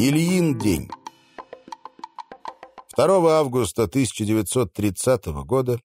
Ильин день. 2 августа 1930 года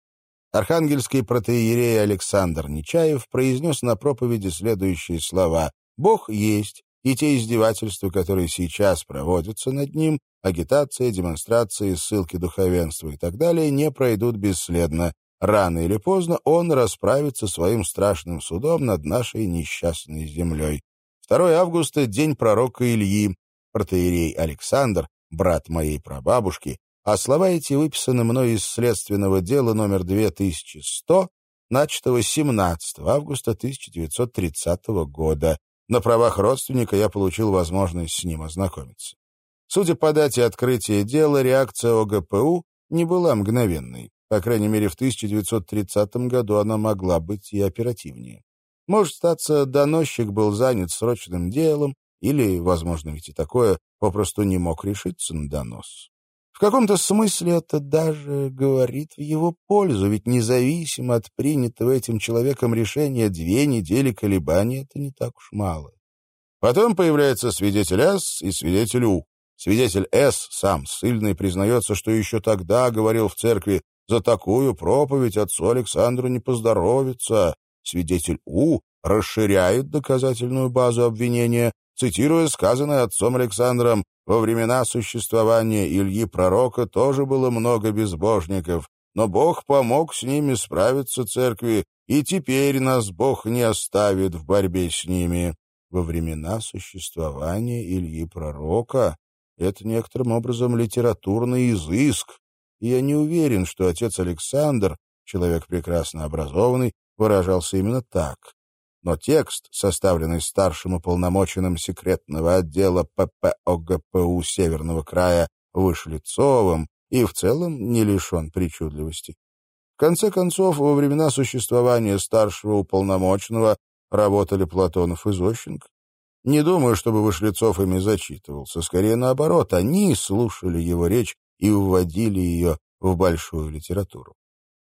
архангельский протеерей Александр Нечаев произнес на проповеди следующие слова «Бог есть, и те издевательства, которые сейчас проводятся над ним, агитация, демонстрации, ссылки духовенства и так далее, не пройдут бесследно. Рано или поздно он расправится своим страшным судом над нашей несчастной землей. 2 августа — день пророка Ильи, протеерей Александр, брат моей прабабушки, а слова эти выписаны мной из следственного дела номер 2100, начатого 17 августа 1930 года. На правах родственника я получил возможность с ним ознакомиться. Судя по дате открытия дела, реакция ОГПУ не была мгновенной. По крайней мере, в 1930 году она могла быть и оперативнее. Может, статься, доносчик был занят срочным делом, или, возможно, ведь и такое, попросту не мог решиться на донос. В каком-то смысле это даже говорит в его пользу, ведь независимо от принятого этим человеком решения две недели колебаний — это не так уж мало. Потом появляется свидетель С и свидетель У. Свидетель С сам ссыльный признается, что еще тогда говорил в церкви «За такую проповедь отцу Александру не поздоровится». Свидетель У расширяет доказательную базу обвинения, цитируя сказанное отцом Александром во времена существования Ильи Пророка тоже было много безбожников, но Бог помог с ними справиться церкви, и теперь нас Бог не оставит в борьбе с ними. Во времена существования Ильи Пророка это некоторым образом литературный изыск, и я не уверен, что отец Александр, человек прекрасно образованный, выражался именно так но текст, составленный старшим уполномоченным секретного отдела ППОГПУ Северного края Вышлицовым, и в целом не лишен причудливости. В конце концов, во времена существования старшего уполномоченного работали Платонов и Зощенко. Не думаю, чтобы Вышлицов ими зачитывался. Скорее наоборот, они слушали его речь и вводили ее в большую литературу.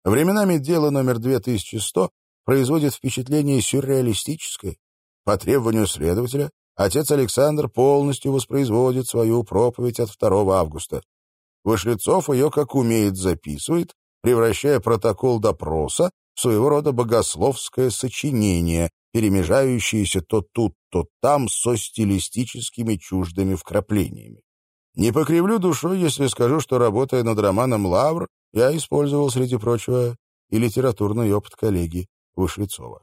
Временами дело номер 2100 производит впечатление сюрреалистическое. По требованию следователя, отец Александр полностью воспроизводит свою проповедь от 2 августа. Вышлицов ее, как умеет, записывает, превращая протокол допроса в своего рода богословское сочинение, перемежающееся то тут, то там со стилистическими чуждыми вкраплениями. Не покривлю душой, если скажу, что, работая над романом «Лавр», я использовал, среди прочего, и литературный опыт коллеги Вышлицова.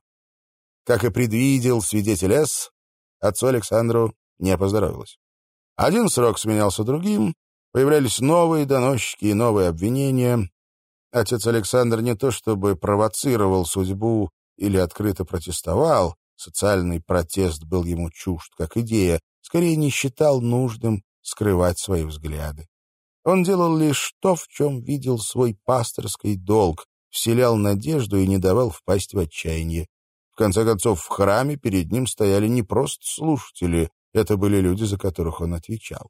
Как и предвидел свидетель С, отцу Александру не поздоровилось. Один срок сменялся другим, появлялись новые доносчики и новые обвинения. Отец Александр не то чтобы провоцировал судьбу или открыто протестовал, социальный протест был ему чужд как идея, скорее не считал нужным скрывать свои взгляды. Он делал лишь то, в чем видел свой пасторский долг, вселял надежду и не давал впасть в отчаяние. В конце концов, в храме перед ним стояли не просто слушатели, это были люди, за которых он отвечал.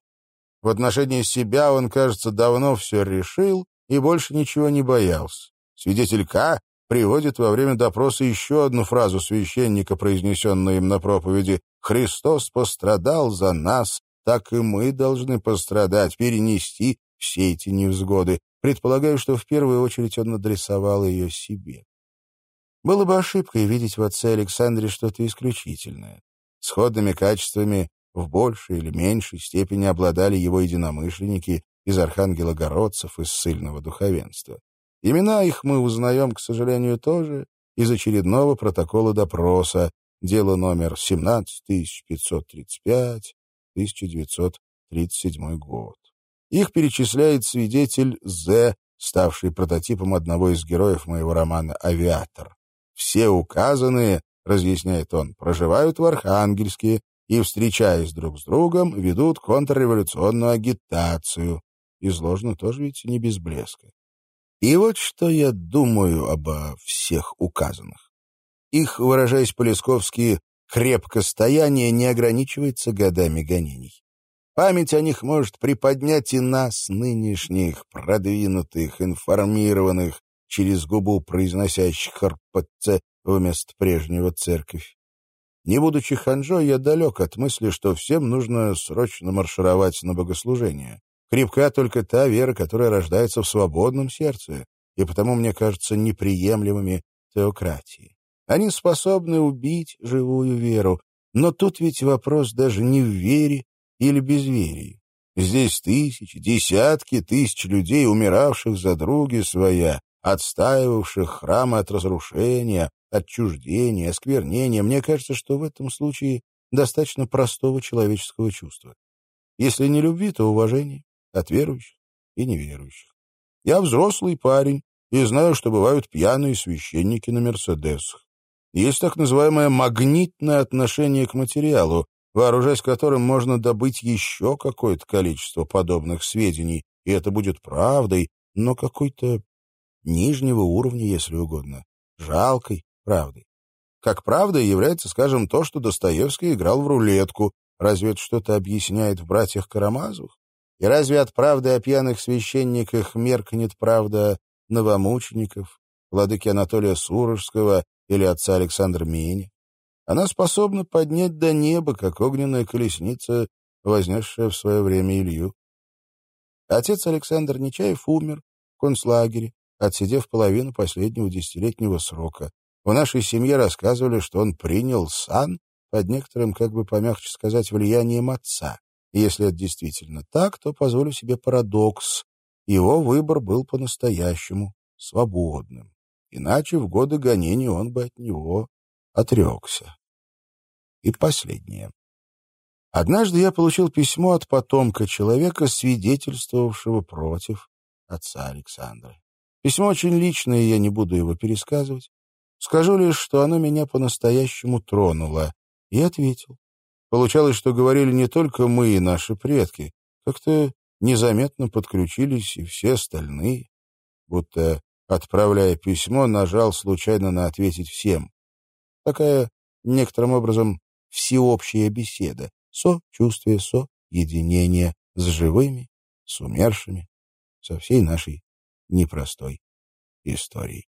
В отношении себя он, кажется, давно все решил и больше ничего не боялся. Свидетель К приводит во время допроса еще одну фразу священника, произнесенную им на проповеди «Христос пострадал за нас, так и мы должны пострадать, перенести все эти невзгоды. Предполагаю, что в первую очередь он адресовал ее себе. Было бы ошибкой видеть в отце Александре что-то исключительное. Сходными качествами в большей или меньшей степени обладали его единомышленники из архангелогородцев из ссыльного духовенства. Имена их мы узнаем, к сожалению, тоже из очередного протокола допроса, дело номер 17535, 1937 год. Их перечисляет свидетель З, ставший прототипом одного из героев моего романа «Авиатор». Все указанные, разъясняет он, проживают в Архангельске и, встречаясь друг с другом, ведут контрреволюционную агитацию. Изложено тоже ведь не без блеска. И вот что я думаю обо всех указанных. Их, выражаясь по-лесковски, крепкостояние не ограничивается годами гонений. Память о них может приподнять и нас, нынешних, продвинутых, информированных, через губу произносящих РПЦ вместо прежнего церковь. Не будучи ханжой, я далек от мысли, что всем нужно срочно маршировать на богослужение. Крепка только та вера, которая рождается в свободном сердце, и потому мне кажется неприемлемыми теократии. Они способны убить живую веру, но тут ведь вопрос даже не в вере или безверии. Здесь тысячи, десятки тысяч людей, умиравших за други своя, отстаивавших храмы от разрушения, отчуждения, осквернения. Мне кажется, что в этом случае достаточно простого человеческого чувства. Если не любви, то уважение от верующих и неверующих. Я взрослый парень и знаю, что бывают пьяные священники на «Мерседесах». Есть так называемое магнитное отношение к материалу, вооружаясь которым можно добыть еще какое-то количество подобных сведений, и это будет правдой, но какой-то нижнего уровня, если угодно, жалкой правдой. Как правдой является, скажем, то, что Достоевский играл в рулетку. Разве это что-то объясняет в «Братьях Карамазовых»? И разве от правды о пьяных священниках меркнет правда новомучеников, владыки Анатолия Сурожского или отца Александра Мини? Она способна поднять до неба, как огненная колесница, вознесшая в свое время Илью. Отец Александр Нечаев умер в концлагере, отсидев половину последнего десятилетнего срока. В нашей семье рассказывали, что он принял сан под некоторым, как бы помягче сказать, влиянием отца. Если это действительно так, то позволю себе парадокс. Его выбор был по-настоящему свободным. Иначе в годы гонений он бы от него отрекся. И последнее. Однажды я получил письмо от потомка человека, свидетельствовавшего против отца Александра. Письмо очень личное, и я не буду его пересказывать. Скажу лишь, что оно меня по-настоящему тронуло. И ответил. Получалось, что говорили не только мы и наши предки. Как-то незаметно подключились и все остальные. Будто, отправляя письмо, нажал случайно на «ответить всем». Такая, некоторым образом, всеобщая беседа. Сочувствие, соединение с живыми, с умершими, со всей нашей непростой историей.